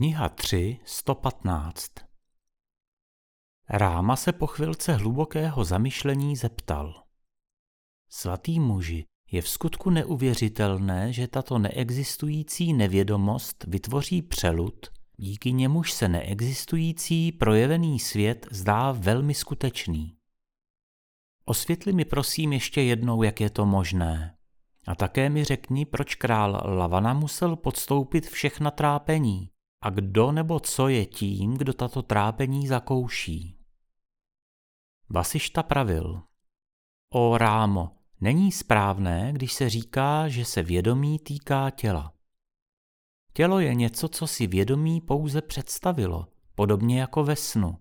Kniha 3, 115 Ráma se po chvilce hlubokého zamyšlení zeptal. Svatý muži, je v skutku neuvěřitelné, že tato neexistující nevědomost vytvoří přelud, díky němuž se neexistující projevený svět zdá velmi skutečný. Osvětli mi prosím ještě jednou, jak je to možné. A také mi řekni, proč král Lavana musel podstoupit všechna trápení a kdo nebo co je tím, kdo tato trápení zakouší. Vasišta pravil. O Rámo, není správné, když se říká, že se vědomí týká těla. Tělo je něco, co si vědomí pouze představilo, podobně jako ve snu.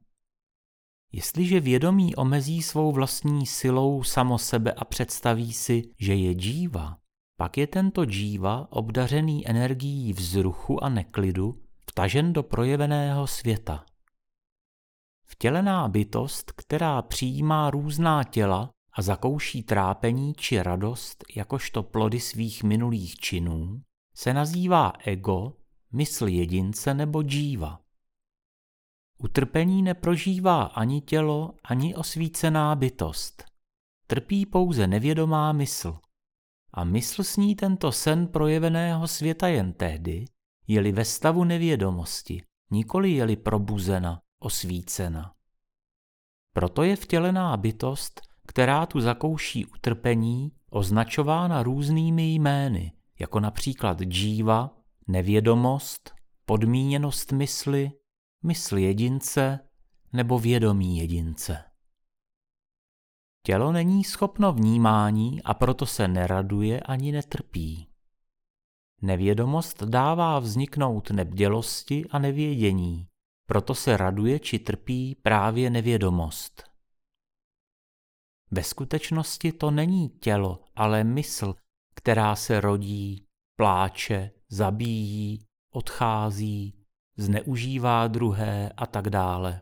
Jestliže vědomí omezí svou vlastní silou samo sebe a představí si, že je džíva, pak je tento džíva, obdařený energií vzruchu a neklidu, vtažen do projeveného světa. Vtělená bytost, která přijímá různá těla a zakouší trápení či radost jakožto plody svých minulých činů, se nazývá ego, mysl jedince nebo džíva. Utrpení neprožívá ani tělo, ani osvícená bytost. Trpí pouze nevědomá mysl. A mysl sní tento sen projeveného světa jen tehdy, je-li ve stavu nevědomosti, nikoli je-li probuzena, osvícena. Proto je vtělená bytost, která tu zakouší utrpení, označována různými jmény, jako například džíva, nevědomost, podmíněnost mysli, mysl jedince nebo vědomí jedince. Tělo není schopno vnímání a proto se neraduje ani netrpí. Nevědomost dává vzniknout nebdělosti a nevědění, proto se raduje či trpí právě nevědomost. Ve skutečnosti to není tělo, ale mysl, která se rodí, pláče, zabíjí, odchází, zneužívá druhé a tak dále.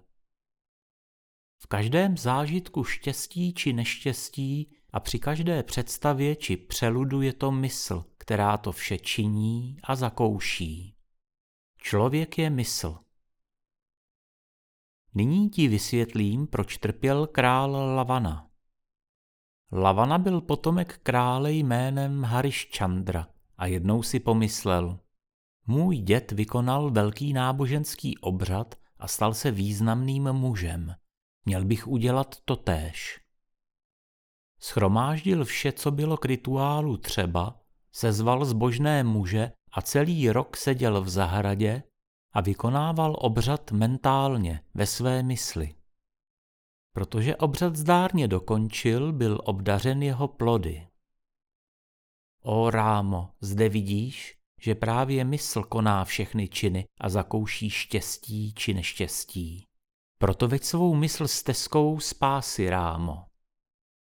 V každém zážitku štěstí či neštěstí a při každé představě či přeludu je to mysl, která to vše činí a zakouší. Člověk je mysl. Nyní ti vysvětlím, proč trpěl král Lavana. Lavana byl potomek krále jménem Harišchandra a jednou si pomyslel, můj děd vykonal velký náboženský obřad a stal se významným mužem. Měl bych udělat to též. Schromáždil vše, co bylo k rituálu třeba, sezval zbožné muže a celý rok seděl v zahradě a vykonával obřad mentálně ve své mysli. Protože obřad zdárně dokončil, byl obdařen jeho plody. O Rámo, zde vidíš, že právě mysl koná všechny činy a zakouší štěstí či neštěstí. Proto veď svou mysl stezkou spásy, Rámo.